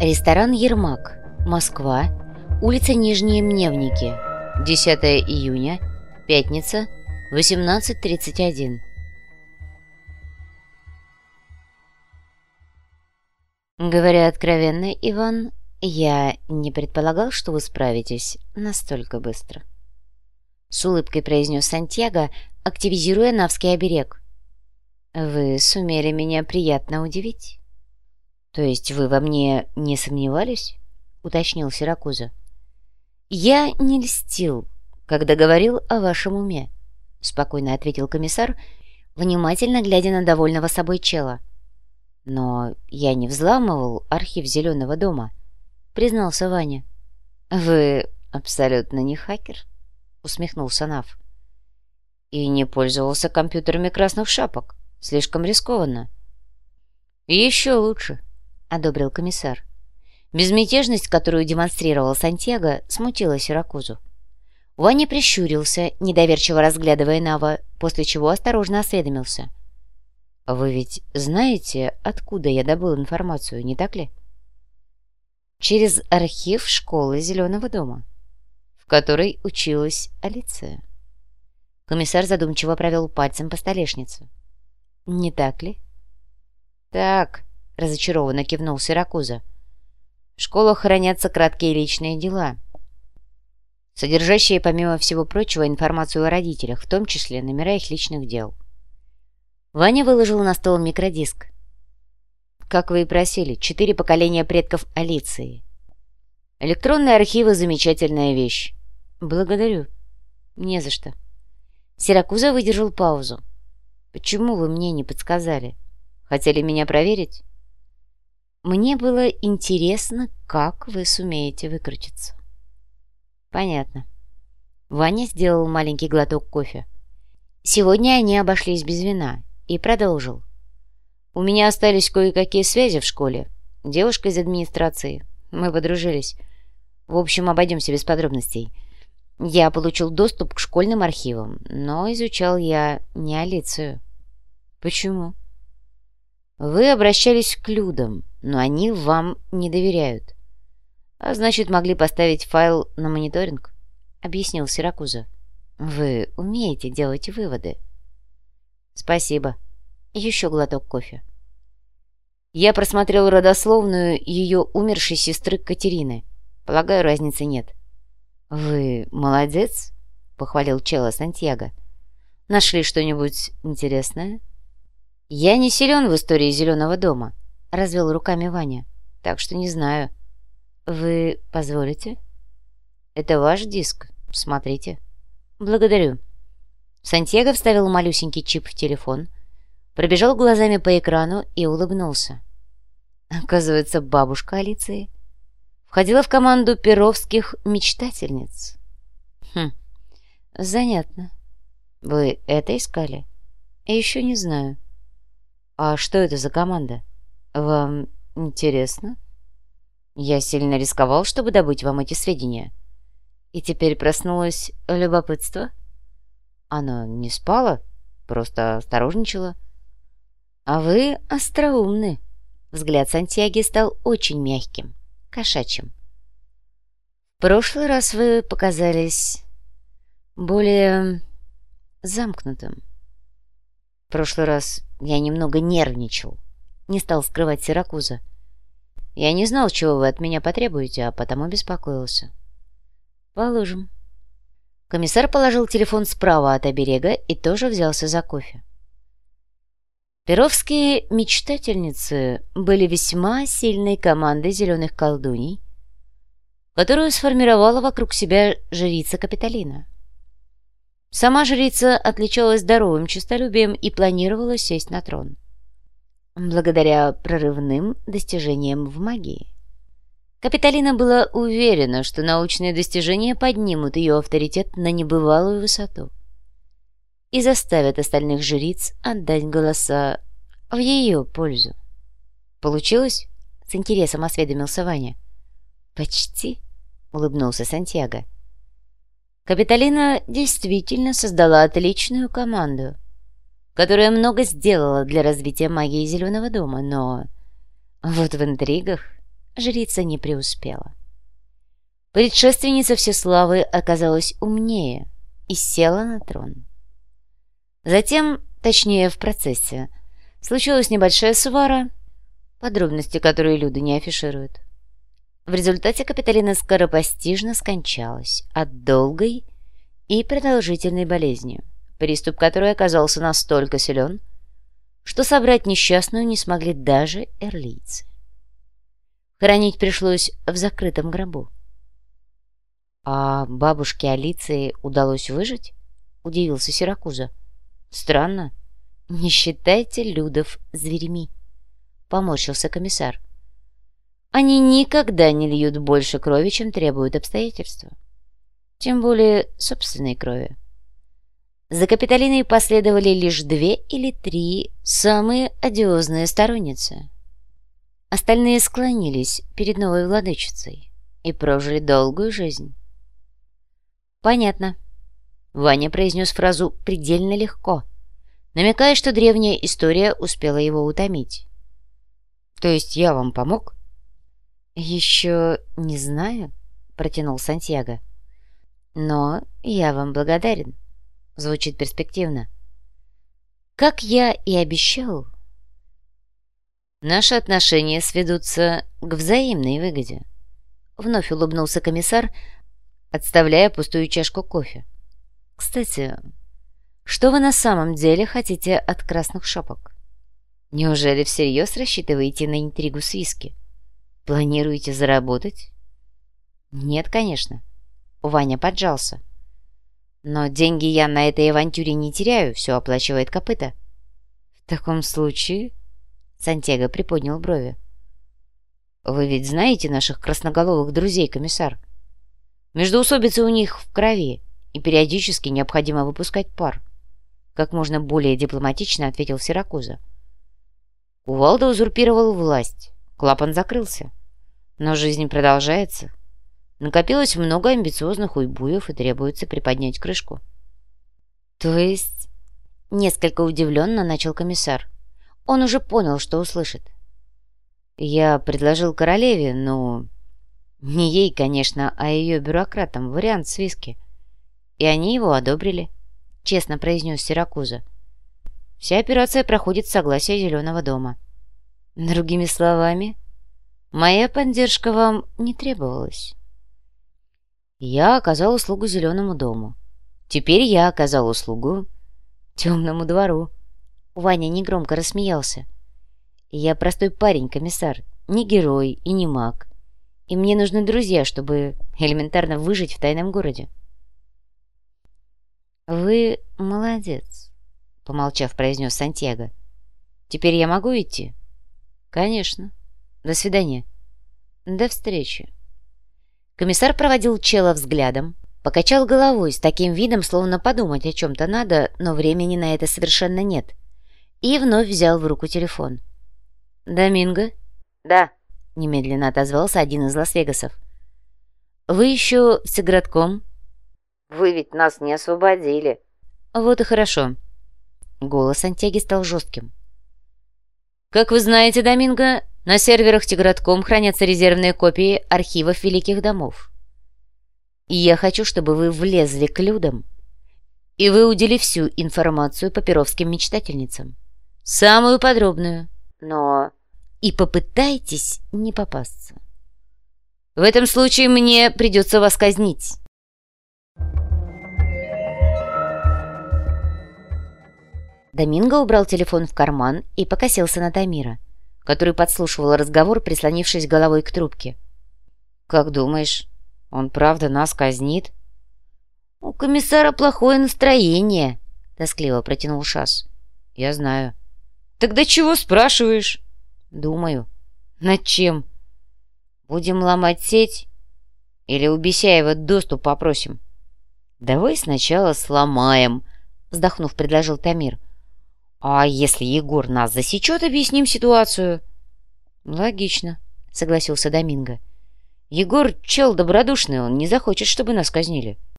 Ресторан «Ермак», Москва, улица Нижние Мневники, 10 июня, пятница, 18.31. Говоря откровенно, Иван, я не предполагал, что вы справитесь настолько быстро. С улыбкой произнес Сантьяго, активизируя Навский оберег. Вы сумели меня приятно удивить. «То есть вы во мне не сомневались?» — уточнил Сиракуза. «Я не льстил, когда говорил о вашем уме», — спокойно ответил комиссар, внимательно глядя на довольного собой чела. «Но я не взламывал архив Зеленого дома», — признался Ваня. «Вы абсолютно не хакер?» — усмехнулся Нав. «И не пользовался компьютерами красных шапок. Слишком рискованно». «Еще лучше», одобрил комиссар. Безмятежность, которую демонстрировал Сантьяго, смутила Сиракузу. Ваня прищурился, недоверчиво разглядывая Нава, после чего осторожно осведомился. «Вы ведь знаете, откуда я добыл информацию, не так ли?» «Через архив школы Зеленого дома, в которой училась Алиция». Комиссар задумчиво провел пальцем по столешнице. «Не так ли?» «Так», разочарованно кивнул Сиракуза. В школах хранятся краткие личные дела, содержащие, помимо всего прочего, информацию о родителях, в том числе номера их личных дел. Ваня выложил на стол микродиск. Как вы и просили, четыре поколения предков Алиции. Электронные архивы — замечательная вещь. Благодарю. Не за что. Сиракуза выдержал паузу. Почему вы мне не подсказали? Хотели меня проверить? Мне было интересно, как вы сумеете выкрутиться. Понятно. Ваня сделал маленький глоток кофе. Сегодня они обошлись без вина и продолжил. У меня остались кое-какие связи в школе. Девушка из администрации. Мы подружились. В общем, обойдемся без подробностей. Я получил доступ к школьным архивам, но изучал я не Алицию. Почему? Вы обращались к людям, но они вам не доверяют. А значит, могли поставить файл на мониторинг, объяснил Сиракуза. Вы умеете делать выводы. Спасибо. Еще глоток кофе. Я просмотрел родословную ее умершей сестры Катерины. Полагаю, разницы нет. Вы молодец, похвалил Чела Сантьяго. Нашли что-нибудь интересное? «Я не силен в истории Зеленого дома», — развел руками Ваня. «Так что не знаю». «Вы позволите?» «Это ваш диск. Смотрите». «Благодарю». Сантьяго вставил малюсенький чип в телефон, пробежал глазами по экрану и улыбнулся. Оказывается, бабушка Алиции входила в команду перовских мечтательниц. Хм, занятно. Вы это искали? Еще не знаю. «А что это за команда? Вам интересно?» «Я сильно рисковал, чтобы добыть вам эти сведения. И теперь проснулось любопытство?» «Оно не спало, просто осторожничало». «А вы остроумны». Взгляд Сантьяги стал очень мягким, кошачьим. «В прошлый раз вы показались более замкнутым». В прошлый раз я немного нервничал. Не стал скрывать Сиракуза. Я не знал, чего вы от меня потребуете, а потому беспокоился. Положим. Комиссар положил телефон справа от оберега и тоже взялся за кофе. Перовские мечтательницы были весьма сильной командой зеленых колдуней, которую сформировала вокруг себя жрица Капитолина. Сама жрица отличалась здоровым честолюбием и планировала сесть на трон. Благодаря прорывным достижениям в магии. Капитолина была уверена, что научные достижения поднимут ее авторитет на небывалую высоту и заставят остальных жриц отдать голоса в ее пользу. «Получилось?» — с интересом осведомился Ваня. «Почти», — улыбнулся Сантьяго. Капитолина действительно создала отличную команду, которая много сделала для развития магии Зеленого дома, но вот в интригах жрица не преуспела. Предшественница Всеславы оказалась умнее и села на трон. Затем, точнее в процессе, случилась небольшая свара, подробности которые люди не афишируют. В результате Капитолина скоропостижно скончалась от долгой и продолжительной болезни, приступ которой оказался настолько силен, что собрать несчастную не смогли даже эрлийцы. Хранить пришлось в закрытом гробу. «А бабушке Алиции удалось выжить?» — удивился Сиракуза. «Странно. Не считайте людов зверями», — поморщился комиссар. «Они никогда не льют больше крови, чем требуют обстоятельства. Тем более собственной крови. За Капитолиной последовали лишь две или три самые одиозные сторонницы. Остальные склонились перед новой владычицей и прожили долгую жизнь. «Понятно». Ваня произнес фразу предельно легко, намекая, что древняя история успела его утомить. «То есть я вам помог?» «Еще не знаю», — протянул Сантьяго. «Но я вам благодарен». Звучит перспективно. Как я и обещал, наши отношения сведутся к взаимной выгоде. Вновь улыбнулся комиссар, отставляя пустую чашку кофе. Кстати, что вы на самом деле хотите от красных шапок? Неужели всерьез рассчитываете на интригу с виски? Планируете заработать? Нет, конечно. Ваня поджался. Но деньги я на этой авантюре не теряю, все оплачивает копыта. В таком случае... Сантьяго приподнял брови. Вы ведь знаете наших красноголовых друзей, комиссар? Междоусобицы у них в крови, и периодически необходимо выпускать пар. Как можно более дипломатично ответил Сиракуза. Кувалда узурпировал власть, клапан закрылся. Но жизнь продолжается, Накопилось много амбициозных уйбуев и требуется приподнять крышку. То есть... Несколько удивленно начал комиссар. Он уже понял, что услышит. Я предложил королеве, ну... Не ей, конечно, а ее бюрократам вариант с виски. И они его одобрили, честно произнес Сиракуза. Вся операция проходит с согласия Зеленого дома. Другими словами, моя поддержка вам не требовалась. Я оказал услугу Зеленому дому. Теперь я оказал услугу Темному двору. Ваня негромко рассмеялся. Я простой парень, комиссар, не герой и не маг. И мне нужны друзья, чтобы элементарно выжить в тайном городе. «Вы молодец», — помолчав, произнес Сантьяго. «Теперь я могу идти?» «Конечно. До свидания». «До встречи». Комиссар проводил чела взглядом, покачал головой с таким видом, словно подумать о чем-то надо, но времени на это совершенно нет, и вновь взял в руку телефон. «Доминго?» «Да», — немедленно отозвался один из Лас-Вегасов. «Вы еще с игротком?» «Вы ведь нас не освободили». «Вот и хорошо». Голос Антяги стал жестким. «Как вы знаете, Доминго, на серверах Тигратком хранятся резервные копии архивов великих домов. И я хочу, чтобы вы влезли к людям и выудили всю информацию по перовским мечтательницам. Самую подробную. Но... И попытайтесь не попасться. В этом случае мне придется вас казнить. Доминго убрал телефон в карман и покосился на Тамира который подслушивал разговор, прислонившись головой к трубке. «Как думаешь, он правда нас казнит?» «У комиссара плохое настроение», — тоскливо протянул Шас. «Я знаю». «Тогда чего спрашиваешь?» «Думаю». «Над чем?» «Будем ломать сеть? Или у Бесяева доступ попросим?» «Давай сначала сломаем», — вздохнув, предложил Тамир. «А если Егор нас засечет, объясним ситуацию?» «Логично», — согласился Доминго. «Егор чел добродушный, он не захочет, чтобы нас казнили».